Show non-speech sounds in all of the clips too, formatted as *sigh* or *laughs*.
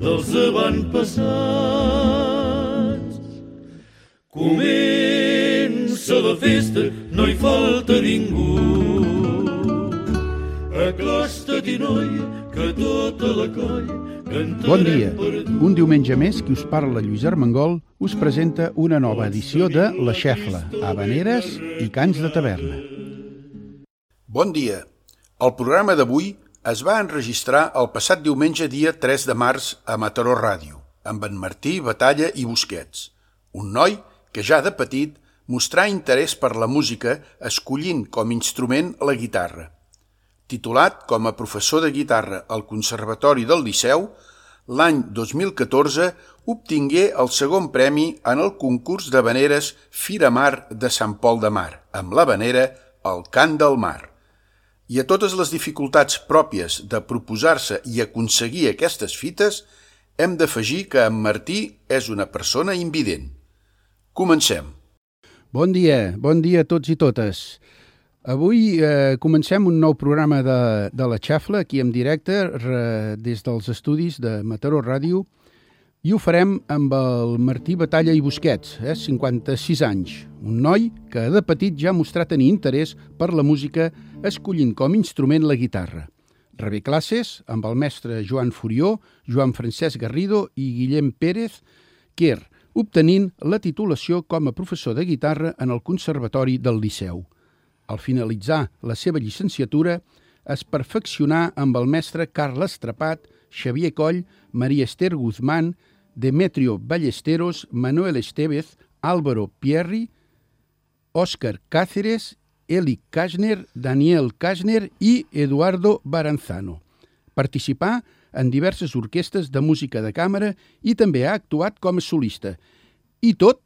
dels avantpassats. Comença la festa, no hi falta ningú. Acosta-t'hi, noia, que tota la colla cantarem Bon dia. Un diumenge més, qui us parla Lluís Armengol us presenta una nova edició de La Xefla, Habaneres i Cants de Taverna. Bon dia. El programa d'avui es va enregistrar el passat diumenge dia 3 de març a Mataró Ràdio, amb en Martí Batalla i Busquets, un noi que ja de petit mostrà interès per la música escollint com instrument la guitarra. Titulat com a professor de guitarra al Conservatori del Liceu, l'any 2014 obtingué el segon premi en el concurs d'habaneres Fira Mar de Sant Pol de Mar, amb l'habanera El Cant del Mar. I a totes les dificultats pròpies de proposar-se i aconseguir aquestes fites, hem d'afegir que en Martí és una persona invident. Comencem. Bon dia, bon dia a tots i totes. Avui eh, comencem un nou programa de, de La Xafla, aquí en directe, re, des dels estudis de Mataró Ràdio, i ho farem amb el Martí Batalla i Busquets, eh, 56 anys, un noi que de petit ja mostrà tenir interès per la música escollint com a instrument la guitarra. Rebé classes amb el mestre Joan Furió, Joan Francesc Garrido i Guillem Pérez, Quer, obtenint la titulació com a professor de guitarra en el Conservatori del Liceu. Al finalitzar la seva llicenciatura, es perfeccionà amb el mestre Carles Trapat, Xavier Coll, Maria Esther Guzmán, Demetrio Ballesteros, Manuel Estevez, Álvaro Pierri, Òscar Cáceres, Eli Kashner, Daniel Kashner i Eduardo Baranzano. Participà en diverses orquestes de música de càmera i també ha actuat com a solista. I tot,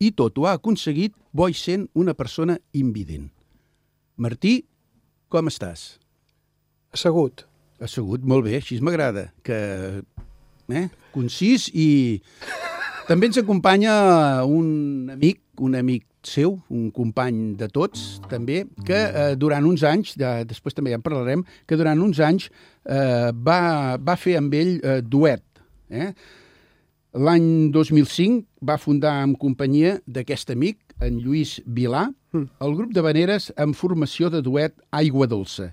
i tot ho ha aconseguit bo sent una persona invident. Martí, com estàs? Assegut. Assegut, molt bé, així m'agrada, que... Eh? Concís i... També ens acompanya un amic, un amic seu, un company de tots, també, que eh, durant uns anys, de, després també ja en parlarem, que durant uns anys eh, va, va fer amb ell eh, duet. Eh? L'any 2005 va fundar en companyia d'aquest amic, en Lluís Vilà, el grup de veneres amb formació de duet Aigua Dolça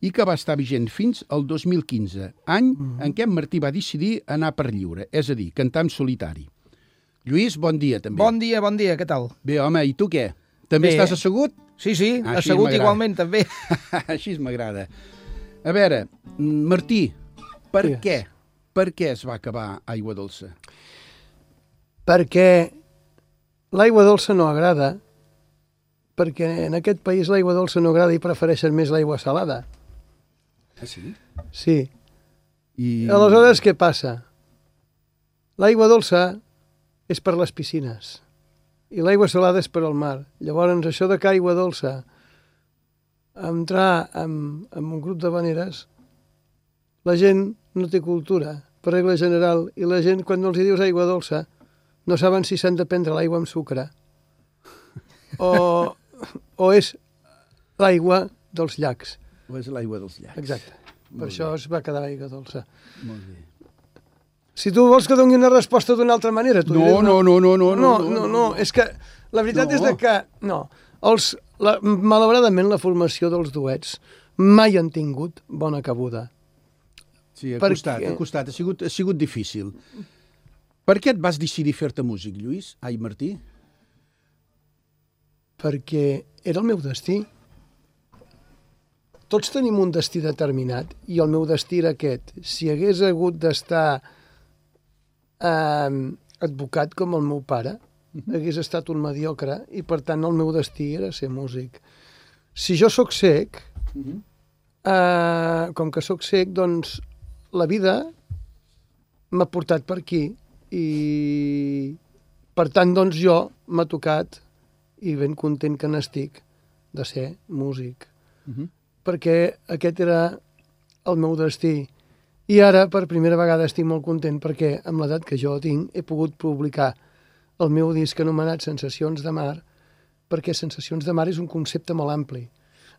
i que va estar vigent fins al 2015, any en què en Martí va decidir anar per lliure, és a dir, cantar en solitari. Lluís, bon dia també. Bon dia, bon dia, què tal? Bé, home, i tu què? També Bé. estàs assegut? Sí, sí, així assegut igualment, també. *laughs* Així m'agrada. A veure, mm, Martí, per Digues. què? Per què es va acabar Aigua Dolça? Perquè l'aigua dolça no agrada, perquè en aquest país l'aigua dolça no agrada i prefereixen més l'aigua salada. Ah, sí? Sí. I... Aleshores, què passa? L'aigua dolça és per les piscines i l'aigua salada és per al mar. Llavors, això de que aigua dolça entrar en, en un grup de veneres, la gent no té cultura, per regla general, i la gent, quan no els hi dius aigua dolça, no saben si s'han de prendre l'aigua amb sucre o, o és l'aigua dels llacs. O és l'aigua dels llacs. Exacte. Molt Per això es va quedar aigua dolça. Molt bé. Si tu vols que doni una resposta d'una altra manera... t'ho No, diré no, no, no, no, no, no, no, no, és que la veritat No. és de que... No, els, la, malauradament la formació dels duets mai han tingut bona cabuda. Sí, ha costat, ha costat, ha sigut, ha sigut difícil. Per què et vas decidir fer-te músic, Lluís? Ai, Martí? Perquè era el meu destí. Tots tenim un destí determinat i el meu destí era aquest. Si hagués hagut d'estar eh, advocat com el meu pare, hagués estat un mediocre i per tant el meu destí era ser músic. Si jo sóc sec, eh, com que sóc sec, doncs la vida m'ha portat per aquí i per tant doncs jo m'ha tocat i ben content que n'estic de ser músic. Uh -huh. Perquè aquest era el meu destí. I ara, per primera vegada, estic molt content perquè, amb l'edat que jo tinc, he pogut publicar el meu disc anomenat Sensacions de Mar, perquè Sensacions de Mar és un concepte molt ampli.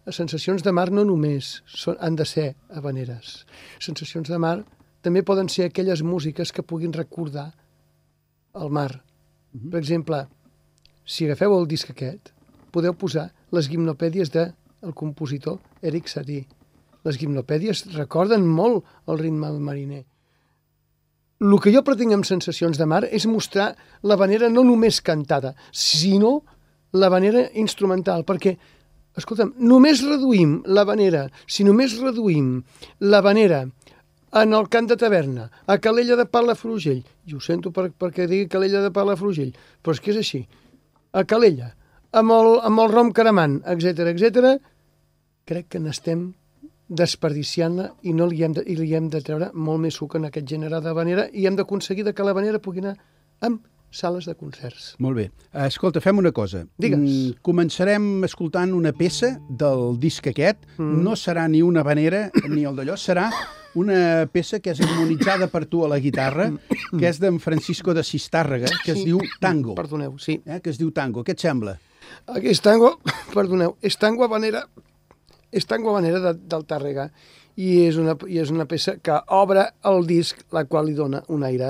Les sensacions de mar no només són, han de ser habaneres. Sensacions de mar també poden ser aquelles músiques que puguin recordar el mar. -huh. Per exemple, si agafeu el disc aquest, podeu posar les gimnopèdies del de compositor Eric Satie. Les gimnopèdies recorden molt el ritme mariner. El que jo pretenc amb Sensacions de Mar és mostrar la vanera no només cantada, sinó la vanera instrumental, perquè, escolta'm, només reduïm la vanera, si només reduïm la vanera en el cant de taverna, a Calella de Palafrugell, i ho sento per, perquè digui Calella de Palafrugell, però és que és així, a Calella, amb el, amb el rom caramant, etc etc, crec que n'estem desperdiciant-la i, no li hem de, i li hem de treure molt més suc en aquest gènere de vanera i hem d'aconseguir que la vanera pugui anar amb sales de concerts. Molt bé. Escolta, fem una cosa. Digues. Mm, començarem escoltant una peça del disc aquest. Mm. No serà ni una vanera ni el d'allò, serà una peça que és harmonitzada per tu a la guitarra, que és d'en Francisco de Sistàrrega, que es Sí. diu Tango. Perdoneu, sí. Eh, que es diu Tango. Què et sembla? És tango, *coughs* perdoneu, és tango habanera, és tango habanera de, del Tàrrega i és, una, i és una peça que obre el disc, la qual li dona un aire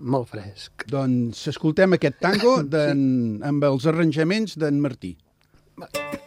molt fresc. Doncs escoltem aquest tango *coughs* d'en- amb els arranjaments d'en Martí. Thank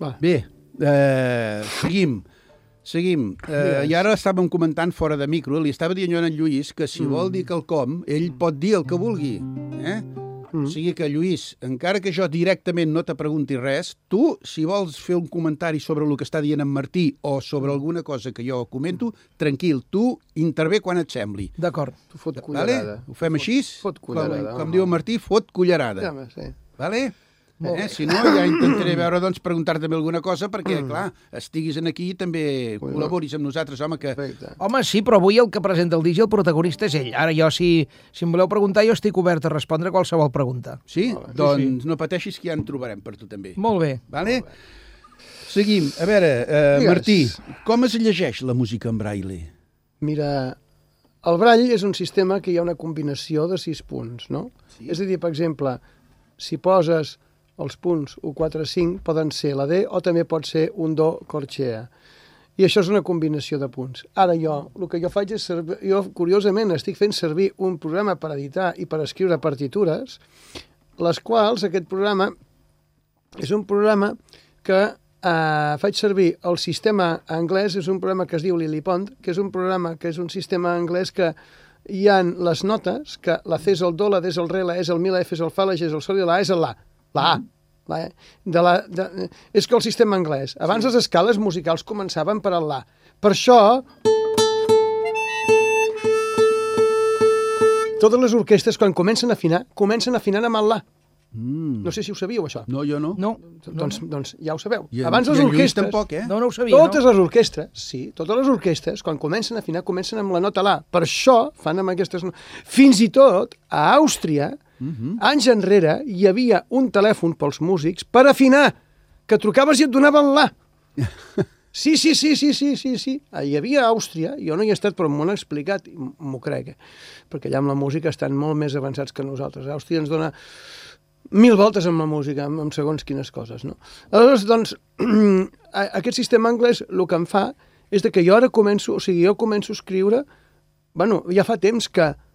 Va. Bé, eh, seguim. Seguim. Eh, I ara estàvem comentant fora de micro, li estava dient jo a en Lluís que si mm. vol dir quelcom, ell pot dir el que vulgui. Eh? Mm. O sigui que, Lluís, encara que jo directament no te pregunti res, tu, si vols fer un comentari sobre el que està dient en Martí o sobre alguna cosa que jo comento, tranquil, tu intervé quan et sembli. D'acord. Tu fot Vale? cullerada. Ho fem així? Fot cullerada, Com, com diu en Martí, fot cullerada. Ja, sí. Vale? Molt Eh? bé. Si no, ja intentaré *clears throat* veure, doncs, preguntar-te alguna cosa perquè, mm. clar, estiguis en aquí i també col·laboris amb nosaltres, home, que... Perfecte. Home, sí, però avui el que presenta el DJ, el protagonista és ell. Ara jo, si, si em voleu preguntar, jo estic obert a respondre qualsevol pregunta. Sí? Doncs no pateixis que ja en trobarem per tu també. Molt bé. Vale? Seguim. A veure, eh, Digues. Martí, com es llegeix la música en braille? Mira, el brall és un sistema que hi ha una combinació de sis punts, no? Sí. És a dir, per exemple, si poses els punts 1, 4, 5, poden ser la D o també pot ser un Do corchea. I això és una combinació de punts. Ara jo, el que jo faig és servir, jo curiosament estic fent servir un programa per editar i per escriure partitures, les quals aquest programa és un programa que eh, faig servir el sistema anglès, és un programa que es diu Lillipond, que és un programa que és un sistema anglès que hi han les notes, que la C és el Do, la D és el Re, la E és el Mi, la F és el Fa, la G és el Sol i la A és el La. La A. La. De la, de, és que el sistema anglès. Abans les escales musicals començaven per el La. Per això... Totes les orquestres, quan comencen a afinar, comencen afinant amb el La. Mm. No sé si ho sabíeu, això. No, jo no. No, Doncs, doncs ja ho sabeu. I, Abans les orquestres... tampoc, eh? no, no ho sabia, Totes no? les orquestres, sí, totes les orquestres, quan comencen a afinar, comencen amb la nota La. Per això fan amb aquestes... Fins i tot, a Àustria, Mhm. anys enrere, hi havia un telèfon pels músics per afinar, que trucaves i et donaven La. *laughs* Sí, sí, sí, sí, sí, sí, sí. Ah, Hi havia Àustria, jo no hi he estat, però m'ho han explicat, m'ho crec, eh? perquè allà amb la música estan molt més avançats que nosaltres. Àustria ens dona mil voltes amb la música, amb, amb segons quines coses, no? Aleshores, doncs, *clears throat* aquest sistema anglès el que em fa és de que jo ara començo, o sigui, jo començo a escriure, bueno, ja fa temps que mm,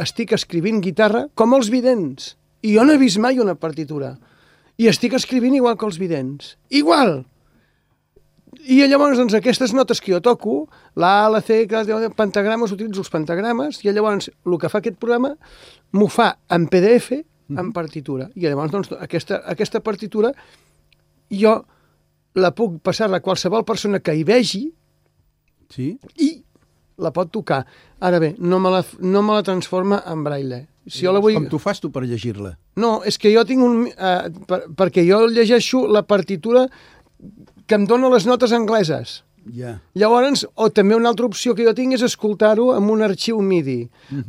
estic escrivint guitarra com els vidents, i jo no he vist mai una partitura, i estic escrivint igual que els vidents, igual! I llavors, doncs, aquestes notes que jo toco, la A, la C, pentagrames, utilitzo els pentagrames, i llavors el que fa aquest programa m'ho fa en PDF, en partitura. I llavors, doncs, aquesta, aquesta partitura jo la puc passar a qualsevol persona que hi vegi Sí? i la pot tocar. Ara bé, no me la, no me la transforma en braille. Si jo la vull... Com tu fas tu per llegir-la? No, és que jo tinc un... Eh, per, perquè jo llegeixo la partitura que em dona les notes angleses. Ja. Llavors, o també una altra opció que jo tinc és escoltar-ho amb un arxiu MIDI,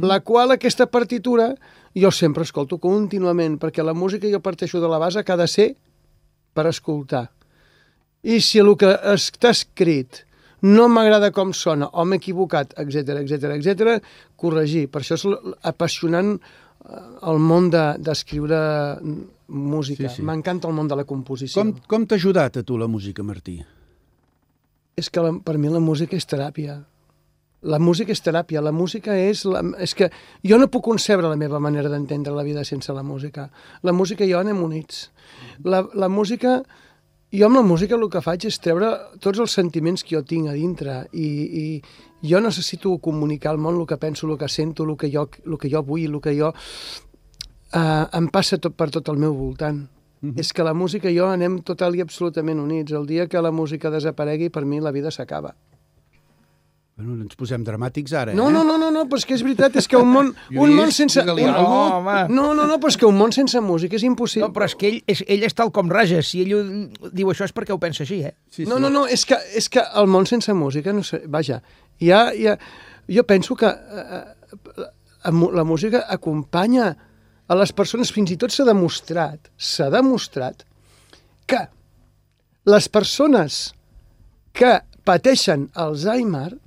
la qual aquesta partitura jo sempre escolto contínuament, perquè la música jo parteixo de la base que ha de ser per escoltar. I si el que està escrit no m'agrada com sona o m'he equivocat, etc etc etc, corregir. Per això és apassionant eh, el món de- d'escriure música. Sí, sí. M'encanta el món de la composició. Com, com t'ha ajudat a tu la música, Martí? És que la, per mi la música és teràpia. La música és teràpia, la música és... La, és que jo no puc concebre la meva manera d'entendre la vida sense la música. La música i jo anem units. La, la música... Jo amb la música el que faig és treure tots els sentiments que jo tinc a dintre i, i jo necessito comunicar al món el que penso, el que sento, el que jo, el que jo vull, el que jo... Uh, em passa tot per tot el meu voltant. Mm -hmm. És que la música i jo anem total i absolutament units. El dia que la música desaparegui, per mi la vida s'acaba. Bueno, ens posem dramàtics ara, No, eh? no, no, no, no, però és que és veritat, és que un món, *laughs* un Lluís, món sense... Un, cosa. home. no, no, no, però és que un món sense música és impossible. No, però és que ell és, ell és tal com raja. Si ell ho- diu això és perquè ho pensa així, eh? Sí, No, no, no, és que, és que el món sense música, no sé, vaja, ja, ja, jo penso que eh, eh, la música acompanya a les persones, fins i tot s'ha demostrat, s'ha demostrat que les persones que pateixen Alzheimer,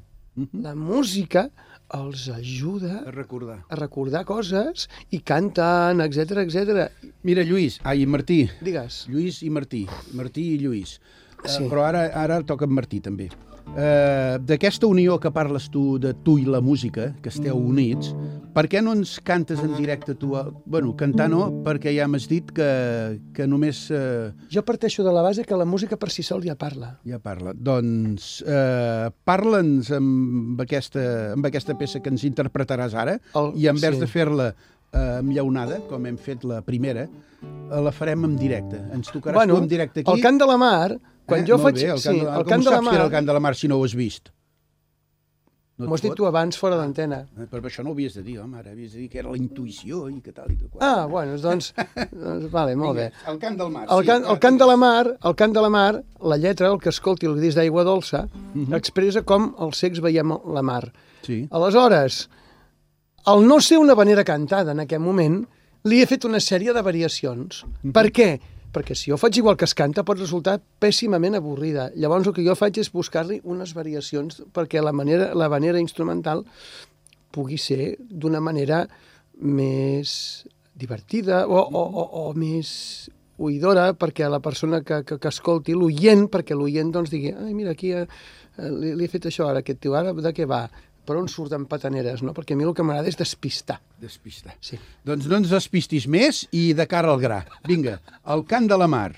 la música els ajuda A recordar. a recordar coses i canten, etc etc. Mira, Lluís, ai, Martí, Digues. Lluís i Martí, Martí i Lluís. Sí. Uh, però ara ara toca en Martí, també. Eh, d'aquesta unió que parles tu, de tu i la música, que esteu units, per què no ens cantes en directe tu? a- Bueno, cantar no, perquè ja m'has dit que, que només... Eh, Jo parteixo de la base que la música per si sol ja parla. ja parla. Doncs eh, parla'ns amb aquesta, amb aquesta peça que ens interpretaràs ara El- i en vez sí. de fer-la eh, amb llaunada, com hem fet la primera, eh, la farem en directe. Ens tocaràs tu en directe aquí. el cant de la mar, quan eh? jo Molt faig... Bé, el cant sí, de la mar. el Com cant de la saps que era mar... el cant de la mar si no ho has vist? No M'ho has dit tu abans fora d'antena. Eh, Però això no ho havies de dir, home, ara havies de dir que era la intuïció i que tal i que qual. Ah, bueno, doncs... doncs vale, molt bé. El cant del mar. El cant, el cant de la mar, el cant de la mar, la lletra, el que escolti el disc d'aigua dolça, Mhm. expressa com els cecs veiem la mar. Sí. Aleshores, al no ser una vanera cantada en aquest moment, li he fet una sèrie de variacions. Mhm. Per què? Perquè si jo faig igual que es canta pot resultar pèssimament avorrida. Llavors el que jo faig és buscar-li unes variacions perquè la manera, la vanera instrumental pugui ser d'una manera més divertida o, o, o, o més oïdora perquè la persona que, que, que escolti, l'oient, perquè l'oient doncs digui, ai, mira, aquí eh, eh, li, li he fet això ara, aquest tio, ara de què va? Per on surten pataneres, no? Perquè a mi el que m'agrada és despistar. Despistar. Sí. Doncs no ens despistis més i de cara al gra. Vinga, el cant de la mar.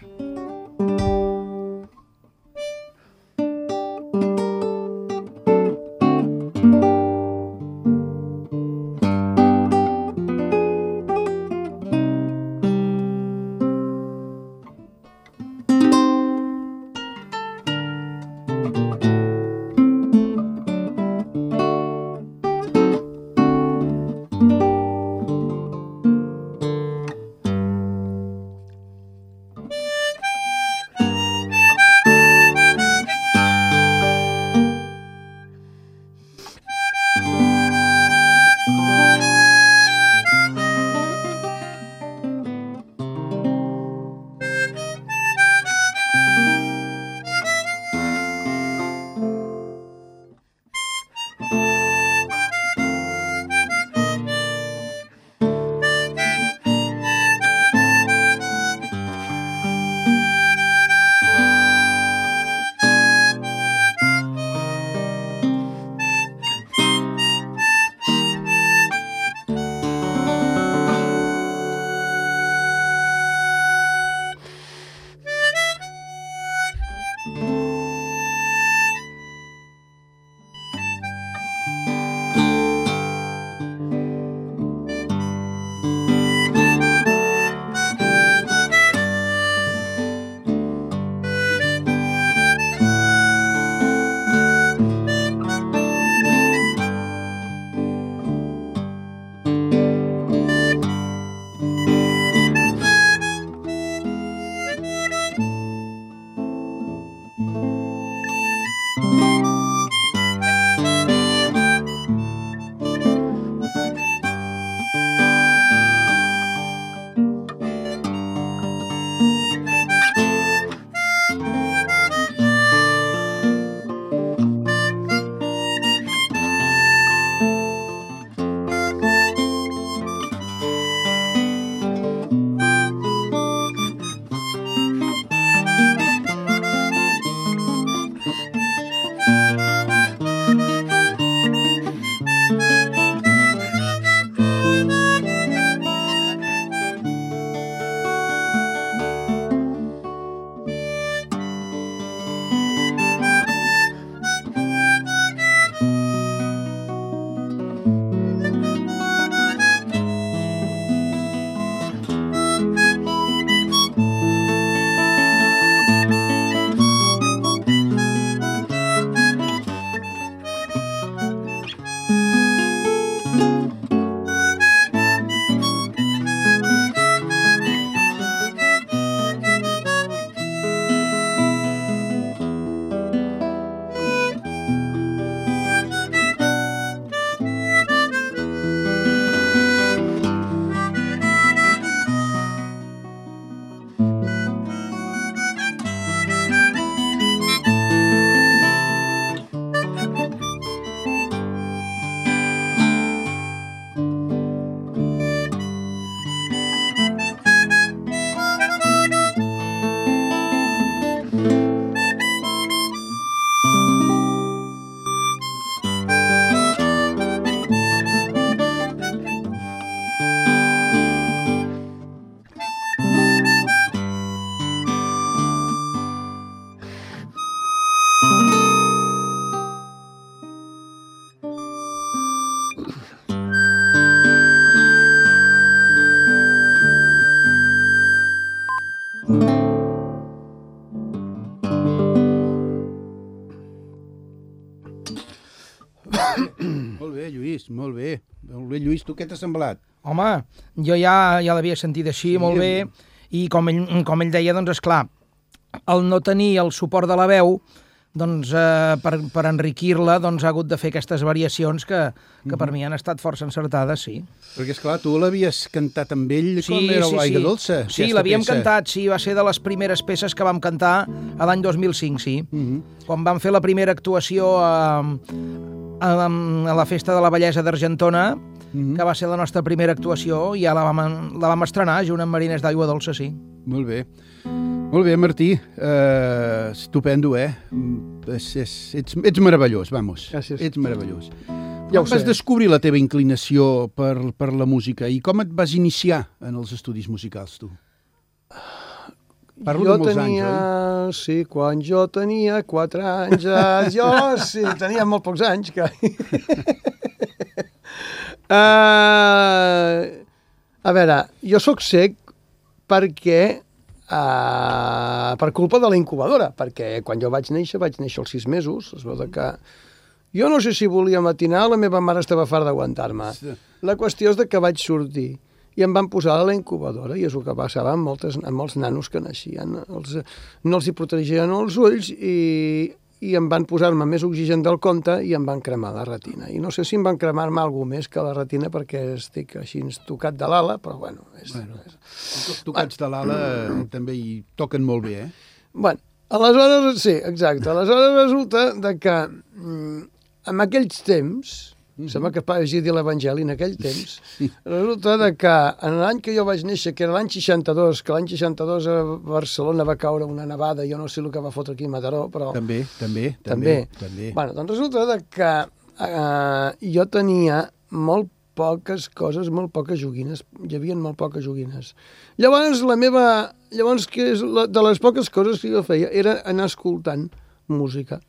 Tu què t'ha semblat? Home, jo ja, ja l'havia sentit així, molt bé, i com ell, com ell deia, doncs, és clar, el no tenir el suport de la veu, doncs, eh, per, per enriquir-la, doncs, ha hagut de fer aquestes variacions que, que per mi han estat força encertades, sí. Perquè, és clar tu l'havies cantat amb ell com era l'Aigua Dolça. Sí, l'havíem cantat, sí, va ser de les primeres peces que vam cantar a l'any 2005, sí. Mhm. Quan vam fer la primera actuació a, a, a la Festa de la Bellesa d'Argentona, Mhm. que va ser la nostra primera actuació, i ja la vam, la vam estrenar junt amb Marines d'Aigua Dolça, sí. Molt bé. Molt bé, Martí. Uh, estupendo, eh? És, és, ets, ets meravellós, vamos. Gràcies. Ets meravellós. Ja com ho vas sé. descobrir la teva inclinació per, per la música i com et vas iniciar en els estudis musicals, tu? Parlo jo de molts tenia, anys, sí, quan jo tenia 4 anys, eh, jo sí, tenia molt pocs anys. Que... *laughs* uh, a veure, jo sóc cec perquè uh, per culpa de la incubadora, perquè quan jo vaig néixer, vaig néixer als 6 mesos, es veu que jo no sé si volia matinar, la meva mare estava fart d'aguantar-me. Sí. La qüestió és de que vaig sortir i em van posar a la incubadora i és el que passava amb, moltes, amb molts nanos que naixien. Els, no els hi protegien els ulls i, i em van posar-me més oxigen del compte i em van cremar la retina. I no sé si em van cremar-me alguna més que la retina perquè estic així tocat de l'ala, però bueno... És, Bueno. és... Tocats de l'ala eh, també hi toquen molt bé, eh? Bueno, aleshores, sí, exacte. Aleshores resulta de que mm, en aquells temps, Mhm. sembla que hagi dit l'Evangeli en aquell temps, resulta de que en l'any que jo vaig néixer, que era l'any 62, que l'any 62 a Barcelona va caure una nevada, jo no sé el que va fotre aquí a Mataró, però... També, també, També. també. també. Bueno, doncs resulta de que eh, jo tenia molt poques coses, molt poques joguines. Hi havia molt poques joguines. Llavors, la meva... Llavors, que és la, de les poques coses que jo feia era anar escoltant música.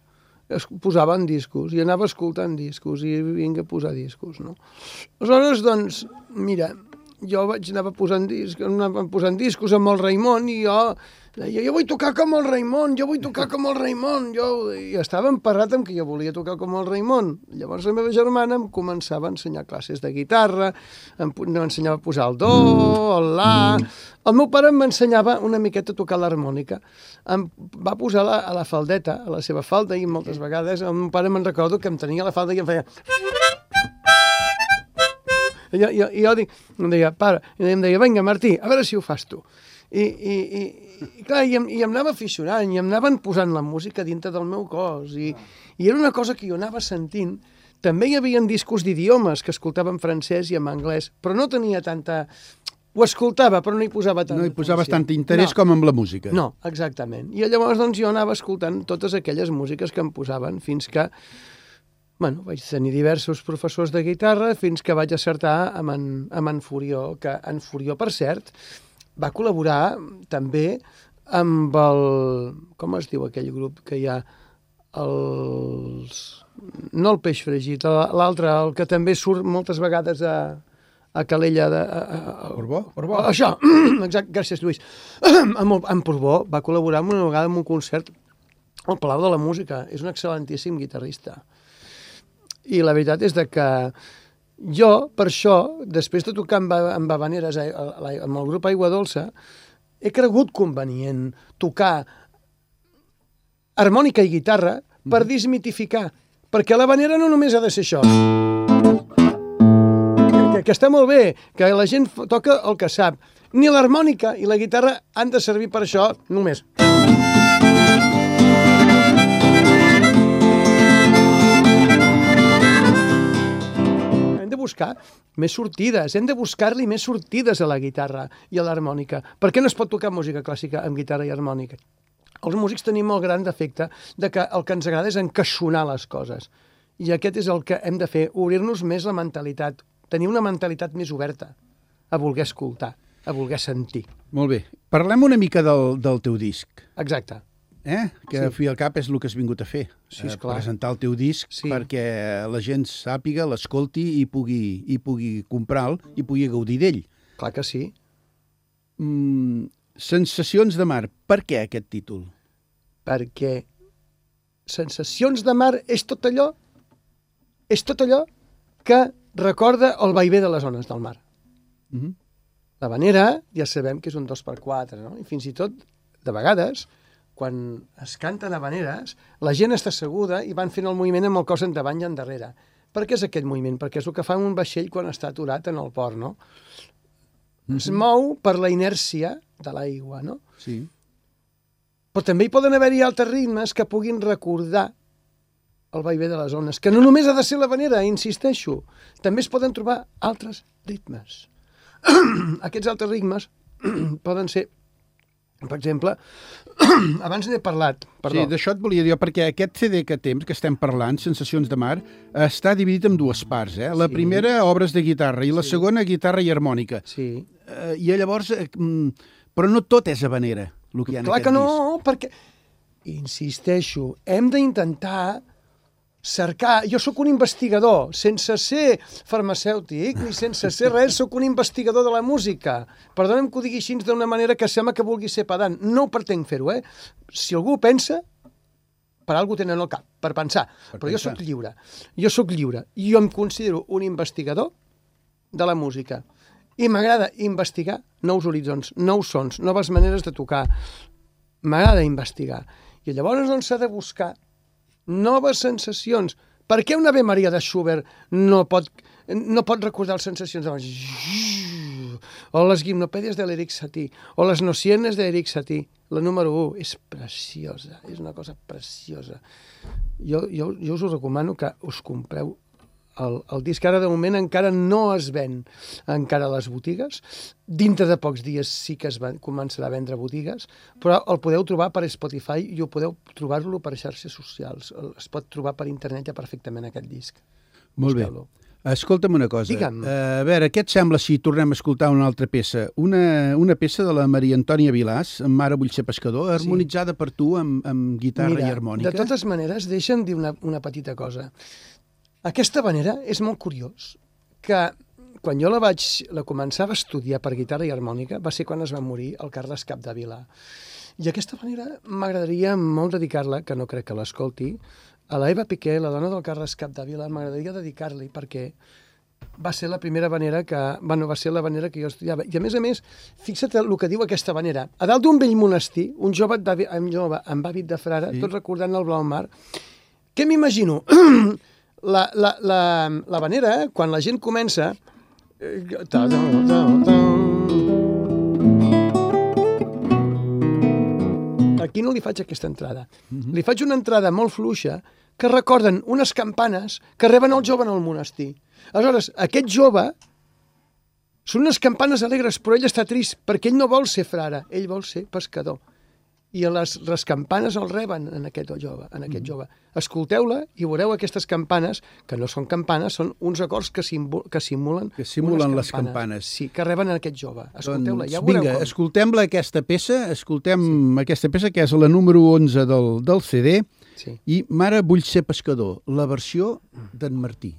Es posaven discos i anava escoltant discos i vinga a posar discos, no? Aleshores, doncs, mira, jo vaig anava posant, disc, anava posant discos amb el Raimon i jo deia, jo vull tocar com el Raimon, jo vull tocar com el Raimon, jo... I estava emparrat amb que jo volia tocar com el Raimon. Llavors la meva germana em començava a ensenyar classes de guitarra, em m'ensenyava a posar el do, el la... El meu pare m'ensenyava una miqueta a tocar l'harmònica. Em va posar la, a la faldeta, a la seva falda, i moltes vegades el meu pare me'n recordo que em tenia la falda i em feia... I jo, jo, jo dic, em deia, pare, i em deia, vinga, Martí, a veure si ho fas tu. I, i, i, i clar, i em, i em anava aficionant, i em anaven posant la música dintre del meu cos, i, i era una cosa que jo anava sentint. També hi havia discos d'idiomes que escoltava en francès i en anglès, però no tenia tanta... Ho escoltava, però no hi posava tanta No hi posaves atenció. tant interès no. com amb la música. No, exactament. I llavors doncs, jo anava escoltant totes aquelles músiques que em posaven fins que bueno, vaig tenir diversos professors de guitarra fins que vaig acertar amb en, amb en Furió, que en Furió, per cert, va col·laborar també amb el... Com es diu aquell grup que hi ha? Els... No el peix fregit, l'altre, el que també surt moltes vegades a, a Calella de... A, a, a, Borbó? Borbó. Això, *clears throat* exacte, gràcies Lluís. *clears throat* amb, el, amb Borbó va col·laborar una vegada en un concert al Palau de la Música. És un excel·lentíssim guitarrista. I la veritat és de que jo, per això, després de tocar amb, amb Habaneres eh, amb el grup Aigua Dolça, he cregut convenient tocar harmònica i guitarra per desmitificar. Perquè l'habanera no només ha de ser això. Que, que, està molt bé, que la gent toca el que sap. Ni l'harmònica i la guitarra han de servir per això només. Buscar més sortides, hem de buscar-li més sortides a la guitarra i a l'harmònica. Per què no es pot tocar música clàssica amb guitarra i harmònica? Els músics tenim el gran defecte de que el que ens agrada és encaixonar les coses. I aquest és el que hem de fer, obrir-nos més la mentalitat, tenir una mentalitat més oberta, a voler escoltar, a voler sentir. Molt bé. Parlem una mica del, del teu disc, Exacte. Eh? que Sí. fi al cap és el que has vingut a fer. Sí, eh, esclar. Presentar el teu disc Sí. perquè la gent sàpiga, l'escolti i pugui, i pugui compra'l i pugui gaudir d'ell. Clar que sí. Mm, sensacions de mar. Per què aquest títol? perquè sensacions de mar és tot allò és tot allò que recorda el vaivé de les ones del mar. Mm -hmm. La vanera ja sabem que és un 2 per 4 no? I fins i tot, de vegades, quan es canten habaneres, la gent està asseguda i van fent el moviment amb el cos endavant i endarrere. Per què és aquest moviment? Perquè és el que fa un vaixell quan està aturat en el port, no? Mm -hmm. Es mou per la inèrcia de l'aigua, no? Sí. Però també hi poden haver-hi altres ritmes que puguin recordar el vaivé de les ones, que no només ha de ser la vanera, insisteixo, també es poden trobar altres ritmes. *clears throat* Aquests altres ritmes *clears throat* poden ser, per exemple, *clears throat* abans n'he parlat, perdó. Sí, d'això et volia dir, perquè aquest CD que tens, que estem parlant, Sensacions de mar, està dividit en dues parts. Eh? La Sí. primera, obres de guitarra, i la segona, guitarra i harmònica. Sí. Eh, I llavors, eh, mm, però no tot és habanera, el que hi ha en Clar aquest que disc. no, perquè, insisteixo, hem d'intentar cercar... Jo sóc un investigador, sense ser farmacèutic ni sense ser res, *laughs* sóc un investigador de la música. Perdona'm que ho digui així d'una manera que sembla que vulgui ser pedant. No pretenc fer-ho, eh? Si algú pensa, per alguna tenen al cap, per pensar. Per Però jo pensar. sóc lliure. Jo sóc lliure. Jo em considero un investigador de la música. I m'agrada investigar nous horitzons, nous sons, noves maneres de tocar. M'agrada investigar. I llavors doncs s'ha de buscar noves sensacions. Per què una Ave Maria de Schubert no pot, no pot recordar les sensacions abans? O les gimnopèdies de l'Eric Satie, o les nocienes d'Eric Satie. La número 1 és preciosa, és una cosa preciosa. Jo, jo, jo us ho recomano que us compreu el, el disc ara de moment encara no es ven encara a les botigues. Dintre de pocs dies sí que es van, començarà a vendre botigues, però el podeu trobar per Spotify i ho podeu trobar-lo per xarxes socials. Es pot trobar per internet ja perfectament aquest disc. Molt bé. Escolta'm una cosa. Digue'm. Eh, a veure, què et sembla si tornem a escoltar una altra peça? Una, una peça de la Maria Antònia Vilàs, amb Mare vull ser pescador, harmonitzada per tu amb, amb guitarra i harmònica. de totes maneres, deixa'm dir una, una petita cosa. Aquesta manera és molt curiós, que quan jo la vaig, la començava a estudiar per guitarra i harmònica va ser quan es va morir el Carles Capdevila. I aquesta manera m'agradaria molt dedicar-la, que no crec que l'escolti, a la Eva Piqué, la dona del Carles Capdevila, m'agradaria dedicar-li perquè va ser la primera vanera que... Bueno, va ser la vanera que jo estudiava. I a més a més, fixa't el que diu aquesta vanera. A dalt d'un vell monestir, un jove, un jove amb hàbit de frare, Sí. sí. tot recordant el blau mar, què m'imagino? *clears throat* la, la, la, la vanera, quan la gent comença... eh, ta, ta, ta, ta. Aquí no li faig aquesta entrada. Li faig una entrada molt fluixa que recorden unes campanes que reben el jove en el monestir. Aleshores, aquest jove són unes campanes alegres, però ell està trist perquè ell no vol ser frare, ell vol ser pescador. I les, les campanes el reben en aquest jove. En aquest jove. Escolteu-la i veureu aquestes campanes, que no són campanes, són uns acords que, simu que simulen Que simulen les campanes. Sí, que reben en aquest jove. Escolteu-la, doncs, ja veureu vinga, com. escoltem-la aquesta peça, escoltem sí. aquesta peça que és la número 11 del, del CD Sí. i Mare vull ser pescador, la versió d'en Martí.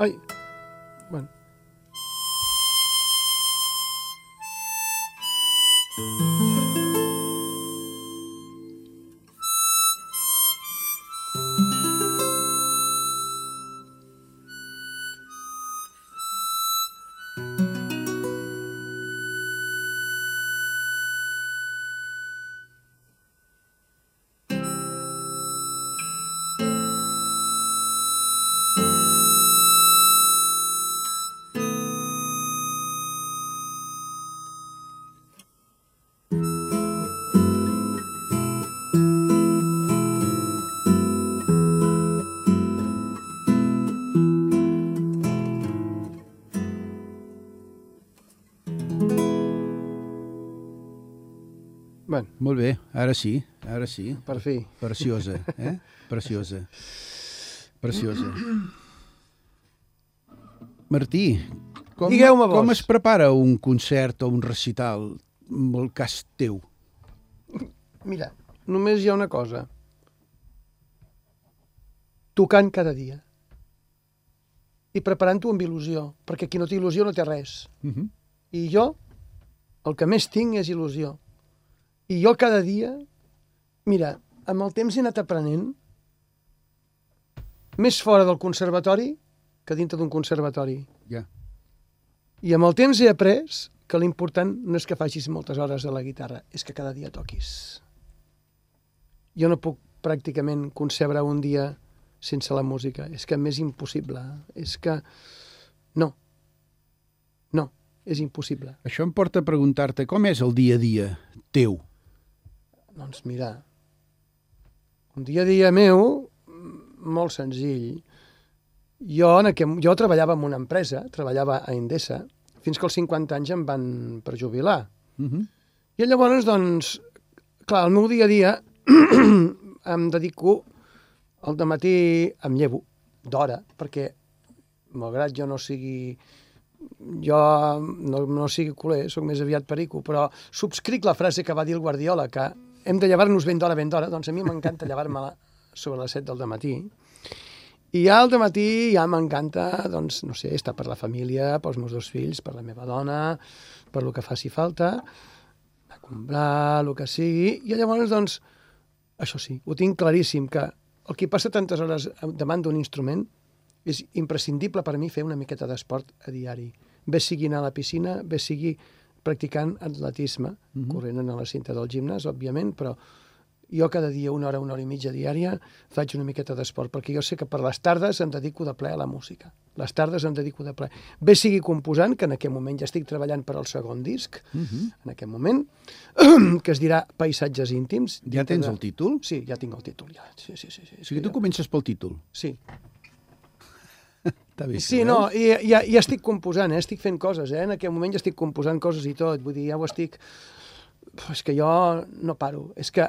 Ai, bueno. Molt bé, ara sí, ara sí. per fi. Preciosa, eh? Preciosa. Preciosa. Martí, com, com es prepara un concert o un recital en el cas teu? Mira, només hi ha una cosa. Tocant cada dia. I preparant-ho amb il·lusió, perquè qui no té il·lusió no té res. Uh -huh. I jo, el que més tinc és il·lusió. I jo cada dia, mira, amb el temps he anat aprenent més fora del conservatori que dintre d'un conservatori. Ja. I amb el temps he après que l'important no és que facis moltes hores a la guitarra, és que cada dia toquis. Jo no puc pràcticament concebre un dia sense la música. És que m'és impossible. És que... No. No, és impossible. Això em porta a preguntar-te com és el dia a dia teu? Doncs mira, un dia a dia meu, mm, molt senzill. Jo, en aquell, jo treballava en una empresa, treballava a Endesa, fins que als 50 anys em van per jubilar. Uh -huh. I llavors, doncs, clar, el meu dia a dia *clears throat* em dedico al matí em llevo d'hora, perquè malgrat jo no sigui jo no, no sigui culer, sóc més aviat perico, però subscric la frase que va dir el Guardiola, que hem de llevar-nos ben d'hora, ben d'hora, doncs a mi m'encanta llevar-me sobre les 7 del matí. I al matí ja m'encanta, doncs, no sé, estar per la família, pels meus dos fills, per la meva dona, per lo que faci falta, a comprar, el que sigui, i llavors, doncs, això sí, ho tinc claríssim, que el que passa tantes hores davant d'un instrument és imprescindible per mi fer una miqueta d'esport a diari. Bé sigui anar a la piscina, bé sigui practicant atletisme, mm -hmm. corrent a la cinta del gimnàs, òbviament, però jo cada dia una hora, una hora i mitja diària faig una miqueta d'esport, perquè jo sé que per les tardes em dedico de ple a la música. Les tardes em dedico de ple. Bé sigui composant, que en aquest moment ja estic treballant per al segon disc, uh -huh. en aquest moment, *clears throat* que es dirà Paisatges íntims. Ja tens el títol? Sí, ja tinc el títol, ja. Sí, sí, sí. sí, O sigui, tu comences pel títol. Sí, Està bé, Sí, no, i ja, ja estic composant, eh? estic fent coses, eh? en aquest moment ja estic composant coses i tot, vull dir, ja ho estic... Uf, És que jo no paro, és que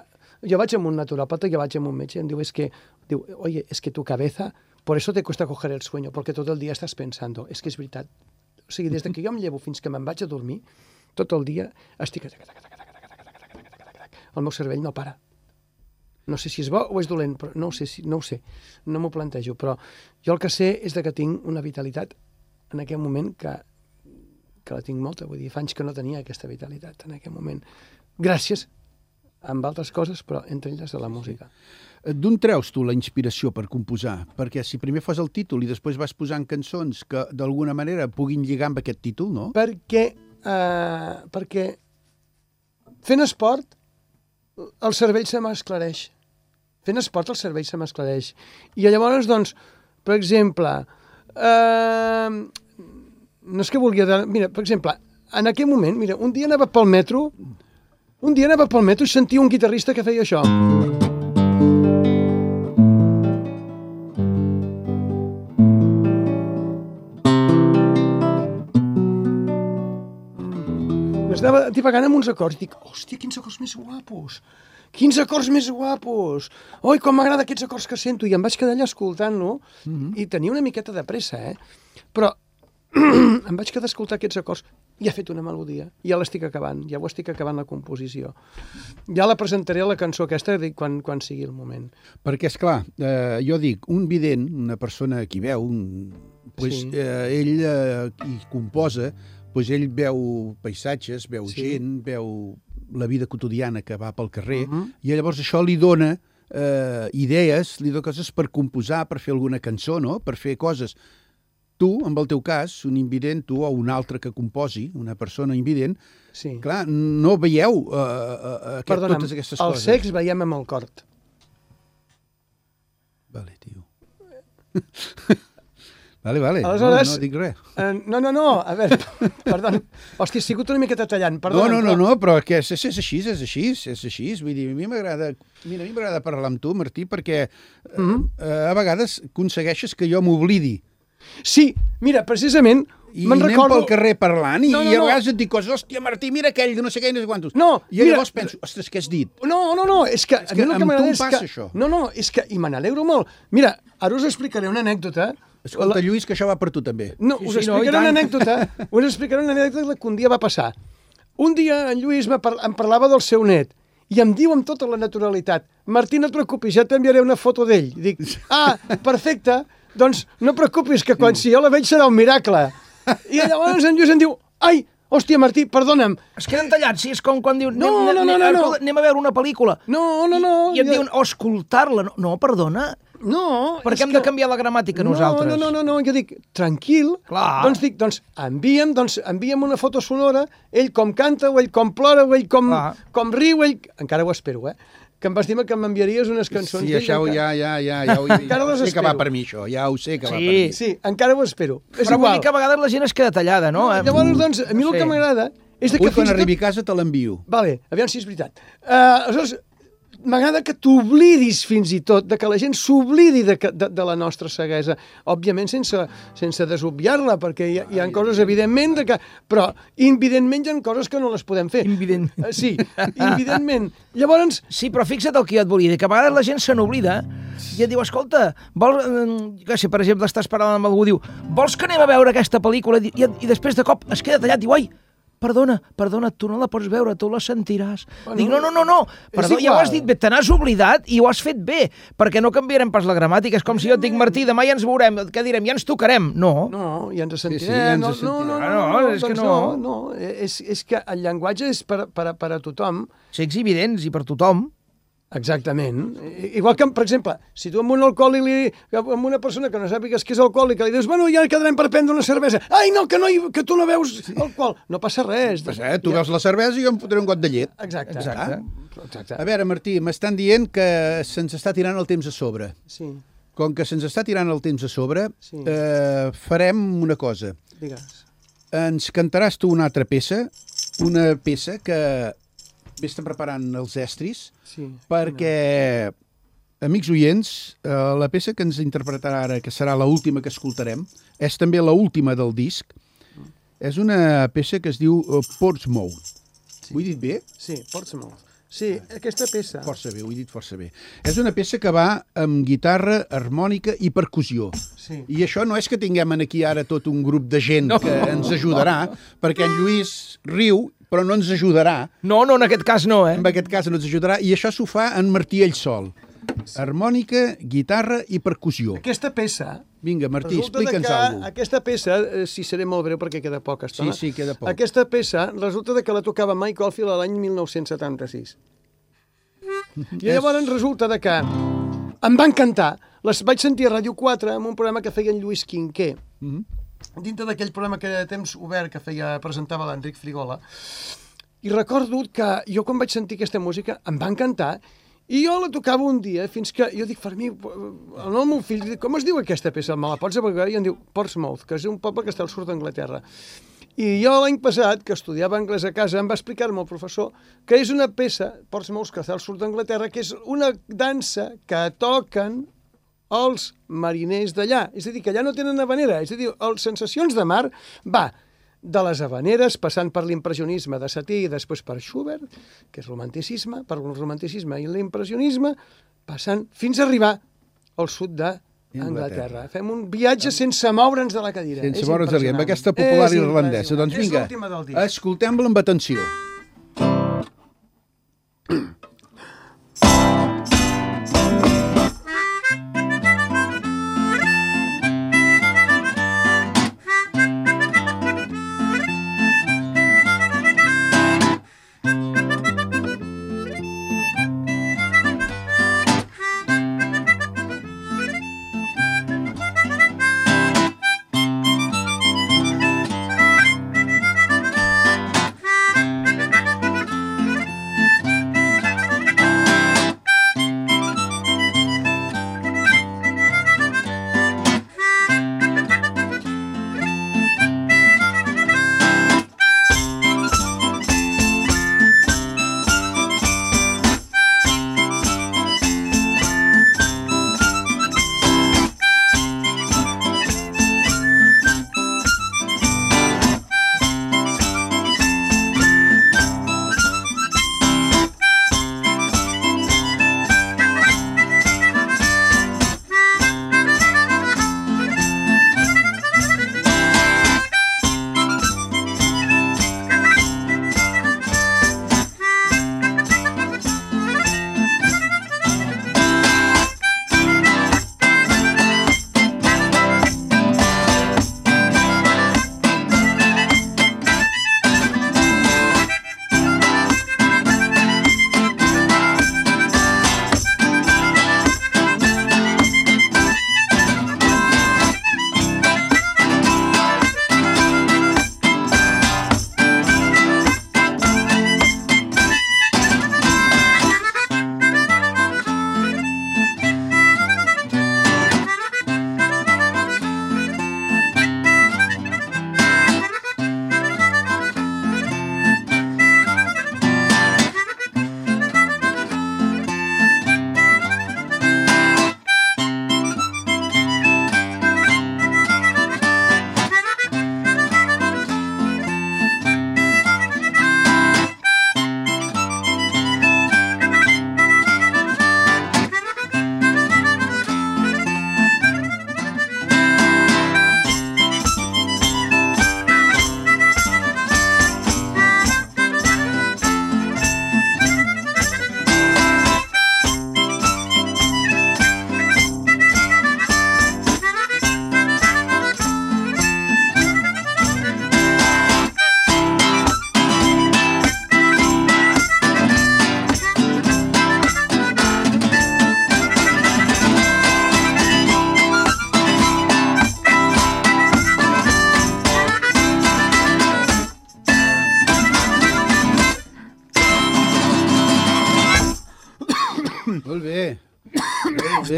jo vaig amb un naturòpata, jo vaig amb un metge, i em diu, és que, diu, oye, es que tu cabeza, por eso te cuesta coger el sueño, porque todo el día estás pensando, és que és veritat. O sigui, des de que jo em llevo fins que me'n vaig a dormir, tot el dia estic... El meu cervell no para. No sé si és bo o és dolent, però no ho sé, si, no ho sé, no m'ho plantejo, però jo el que sé és de que tinc una vitalitat en aquest moment que, que la tinc molta, vull dir, fa anys que no tenia aquesta vitalitat en aquest moment. Gràcies amb altres coses, però entre elles de la música. Eh, D'on treus tu la inspiració per composar? Perquè si primer fos el títol i després vas posant cançons que d'alguna manera puguin lligar amb aquest títol, no? Perquè, eh, perquè fent esport el cervell se m'esclareix. Fent esport el cervell se m'esclareix. I llavors, doncs, per exemple, eh, no és que vulgui... Mira, per exemple, en aquell moment, mira, un dia anava pel metro, un dia anava pel metro i sentia un guitarrista que feia això. Estava divagant amb uns acords. Dic, hòstia, quins acords més guapos. Quins acords més guapos. Oi, com m'agrada aquests acords que sento. I em vaig quedar allà escoltant-lo mm -hmm. i tenia una miqueta de pressa, eh? Però *clears throat* em vaig quedar escoltar aquests acords i ha fet una melodia. Ja l'estic acabant, ja ho estic acabant la composició. Ja la presentaré la cançó aquesta dic, quan, quan sigui el moment. Perquè, és clar, eh, jo dic, un vident, una persona que veu, un pues, Sí. eh, ell eh, hi composa, pues, ell veu paisatges, veu Sí. gent, veu la vida quotidiana que va pel carrer, Mhm. i llavors això li dona eh, idees, li dona coses per composar, per fer alguna cançó, no? per fer coses. Tu, en el teu cas, un invident, tu o un altre que composi, una persona invident, Sí. clar, no veieu eh, eh, aquest, Perdona'm, totes aquestes el coses. sex veiem amb el cort. Vale, tio. *laughs* vale, vale. Aleshores- no, no dic res. Eh, no, no, no, a veure, *laughs* perdona. Hòstia, he sigut una miqueta tallant, No, perdona. no, no, no, però que és, és, és així, és així, és així. Vull dir, a mi m'agrada mira, a mi m'agrada parlar amb tu, Martí, perquè eh, Mhm. eh, a vegades aconsegueixes que jo m'oblidi Sí, mira, precisament, i me'n anem recordo... pel carrer parlant i, No, no, i a no. vegades et dic coses, hòstia, Martí, mira aquell, no sé què, i no sé quantos. No, I jo mira- llavors penso, ostres, què has dit? No, no, no, és que, a que mi el que amb tu m'agrada em és passa, que... això. No, no, és que, i me n'alegro molt. Mira, ara us explicaré una anècdota. Escolta, La- Lluís, que això va per tu també. No, Sí, us sí, no, explicaré una tant. anècdota. *laughs* Us explicaré una anècdota que un dia va passar. Un dia en Lluís me par em parlava del seu net i em diu amb tota la naturalitat Martí, no et preocupis, ja t'enviaré una foto d'ell. Dic, *laughs* ah, perfecte, doncs no preocupis, que quan si jo la veig serà un miracle. I llavors en Lluís em diu, ai, hòstia, Martí, perdona'm, Es queden tallats, sí, és com quan diu... No, anem, no, no, anem, no, no. Anem a veure una pel·lícula. no, no, no. I, i et diuen, o escoltar-la. No, no, perdona, No, perquè hem de canviar la gramàtica nosaltres. No, no, no, no, jo dic, tranquil. Clar. Doncs dic, doncs envia'm, doncs envia'm una foto sonora, ell com canta, o ell com plora, o ell com, Clar. com riu, ell... Encara ho espero, eh? Que em vas dir que m'enviaries unes cançons. Sí, això ja, ja, ja, ja, ho, ja, les sé que va per mi, això, ja ho sé que va Sí. per mi. Sí, encara ho espero. És Però igual. dir que a vegades la gent es queda tallada, no? Eh, Llavors, doncs, a mi no el sé. que m'agrada és de que quan arribi a casa te l'envio. Vale, aviam si és veritat. Uh, aleshores, m'agrada que t'oblidis fins i tot, de que la gent s'oblidi de, que- de, de la nostra ceguesa. Òbviament sense, sense desobviar-la, perquè hi hi ha coses, evidentment, de que, però invidentment hi ha coses que no les podem fer. Invident. Eh, Sí, invidentment. Llavors, Sí, però fixa't el que jo et volia dir, que a vegades la gent se n'oblida i et diu, escolta, vols, eh, què sé, per exemple, estàs parlant amb algú, diu, vols que anem a veure aquesta pel·lícula? I, i, i després de cop es queda tallat, diu, ai, perdona, perdona, tu no la pots veure, tu la sentiràs. Bueno, Dic, no, no, no, no, és perdó, ja ho has dit bé, te n'has oblidat i ho has fet bé, perquè no canviarem pas la gramàtica. És com si jo et dic, Martí, demà ja ens veurem, què direm? Ja ens tocarem. No. no, ja ens sentirem. sí, ja ens no, no, sentirem. no, no, No, no, és que doncs no. no, no. És, és que el llenguatge és per, per, per a tothom, Secs evidents i per tothom. Exactament. Igual que, per exemple, si tu amb un alcohòlic, li, amb una persona que no sàpigues que és alcohòlica, li dius, bueno, ja quedarem per prendre una cervesa. Ai, no, que, no hi, que tu no veus alcohol. No passa res. Pues, eh, tu veus la cervesa i jo em fotré un got de llet. Exacte. Exacte. Exacte. A veure, Martí, m'estan dient que se'ns està tirant el temps a sobre. Sí, Com que se'ns està tirant el temps a sobre, Sí. eh, farem una cosa. digues. Ens cantaràs tu una altra peça, una peça que vés-te preparant els estris, Sí. perquè, amics oients, eh, la peça que ens interpretarà ara, que serà la última que escoltarem, és també la última del disc. És una peça que es diu eh, Portsmouth. Ho he dit bé? Sí, Portsmouth. Sí, aquesta peça... Força bé, ho he dit força bé. És una peça que va amb guitarra, harmònica i percussió. Sí. I això no és que tinguem aquí ara tot un grup de gent no. que ens ajudarà, perquè en Lluís riu, però no ens ajudarà. No, no, en aquest cas no, eh? En aquest cas no ens ajudarà, i això s'ho fa en Martí ell sol. Harmònica, guitarra i percussió. Aquesta peça... Vinga, Martí, explica'ns que alguna cosa. aquesta peça, eh, si seré molt breu perquè queda poca estona, Sí, sí, queda poc. aquesta peça resulta de que la tocava Mike Oldfield l'any 1976. I llavors resulta de que em va encantar. Les vaig sentir a Ràdio 4 en un programa que feia en Lluís Quinquer, Mhm. Dintre d'aquell programa que era de temps obert que feia, presentava l'Enric Frigola. I recordo que jo quan vaig sentir aquesta música em va encantar i jo la tocava un dia fins que jo dic, Fermí, el nom meu fill, dic, com es diu aquesta peça? Me la pots avagar? I em diu Portsmouth, que és un poble que està al sud d'Anglaterra. I jo l'any passat, que estudiava anglès a casa, em va explicar-me el professor que és una peça, Portsmouth, que està al sud d'Anglaterra, que és una dansa que toquen els mariners d'allà. És a dir, que allà no tenen havanera. És a dir, les sensacions de mar va de les habaneres, passant per l'impressionisme de Satí i després per Schubert, que és romanticisme, per el romanticisme i l'impressionisme, passant fins a arribar al sud d'Anglaterra. Anglaterra. Fem un viatge sense moure'ns de la cadira. Sense moure'ns de impressionant. amb aquesta popular irlandesa. Doncs vinga, escoltem-la amb atenció. Molt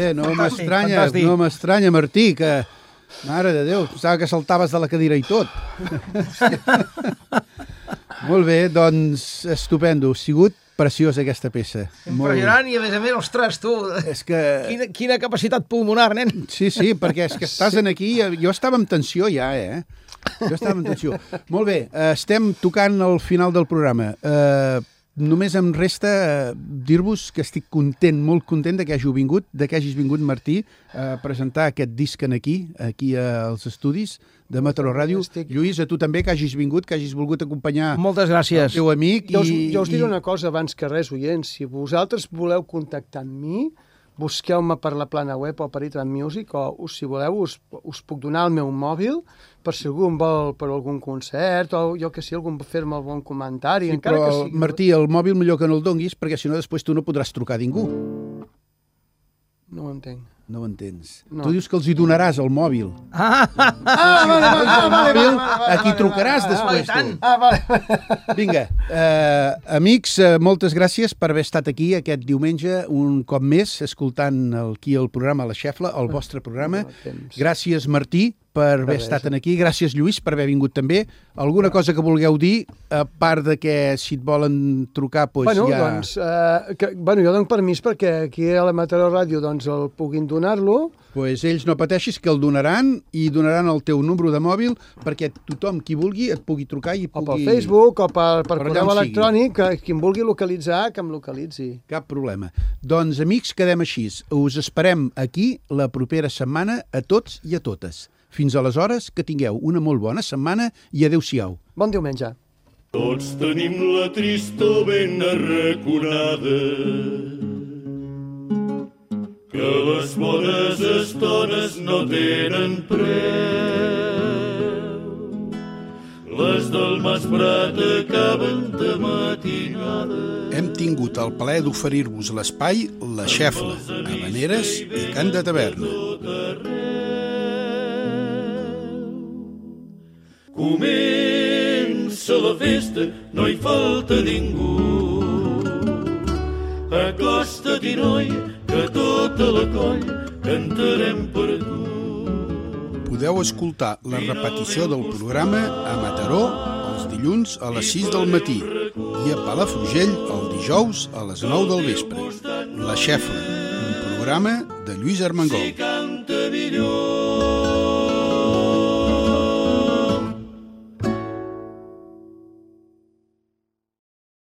bé, no m'estranya, no m'estranya, Martí, que... Mare de Déu, pensava que saltaves de la cadira i tot. *laughs* Molt bé, doncs, estupendo. Ha sigut preciosa aquesta peça. Impressionant i, a més a més, ostres, tu, És que... quina, quina capacitat pulmonar, nen. Sí, sí, perquè és que estàs en aquí... Jo estava amb tensió ja, eh? Jo estava amb tensió. Molt bé, eh, estem tocant al final del programa. Eh, només em resta eh, dir-vos que estic content, molt content de que hàgiu vingut, de que hagis vingut, Martí, a presentar aquest disc en aquí, aquí als estudis de Metro Ràdio. Estic- Lluís, a tu també, que hagis vingut, que hagis volgut acompanyar Moltes el gràcies. teu amic. Jo us, i, jo us diré i- una cosa abans que res, oients. Si vosaltres voleu contactar amb mi, busqueu-me per la plana web o per Itran Music o si voleu us, us puc donar el meu mòbil per si algú em vol per algun concert o jo que sé, algun fer-me algun comentari. Sí, encara però, que sigui... Martí, el mòbil millor que no el donguis, perquè si no després tu no podràs trucar a ningú. No ho entenc. No ho entens. No. Tu dius que els hi donaràs el mòbil. Ah, Ah, vale, vale, el mòbil, a qui trucaràs després tu. Ah, vale. Vinga, eh, amics, eh, moltes gràcies per haver estat aquí aquest diumenge, un cop més, escoltant el, aquí el programa La Xefla, el vostre programa. Gràcies, Martí, per haver estat aquí. Gràcies, Lluís, per haver vingut també. Alguna cosa que vulgueu dir, a part de que si et volen trucar, doncs Bueno, ja... doncs, eh, que, bueno, jo dono permís perquè aquí a la Mataró Ràdio doncs, el puguin donar-lo. pues ells no pateixis que el donaran i donaran el teu número de mòbil perquè tothom qui vulgui et pugui trucar i O pugui... pel Facebook o per, per Per correu electrònic, que qui em vulgui localitzar, que em localitzi. Cap problema. Doncs, amics, quedem així. Us esperem aquí la propera setmana a tots i a totes. Fins aleshores, que tingueu una molt bona setmana i adeu-siau. Bon diumenge. Tots tenim la tristor ben arraconada que les bones estones no tenen preu. Les del Mas Prat acaben de matinada. Hem tingut el plaer d'oferir-vos l'espai La Xefla, Habaneres i Cant de Taverna. Comença la festa, no hi falta ningú. Acosta-t'hi, noi, que tota la coll cantarem per tu. Podeu escoltar la repetició del programa a Mataró els dilluns a les 6 del matí i a Palafrugell el dijous a les 9 del vespre. La Xefla, un programa de Lluís Armengol. Canta millor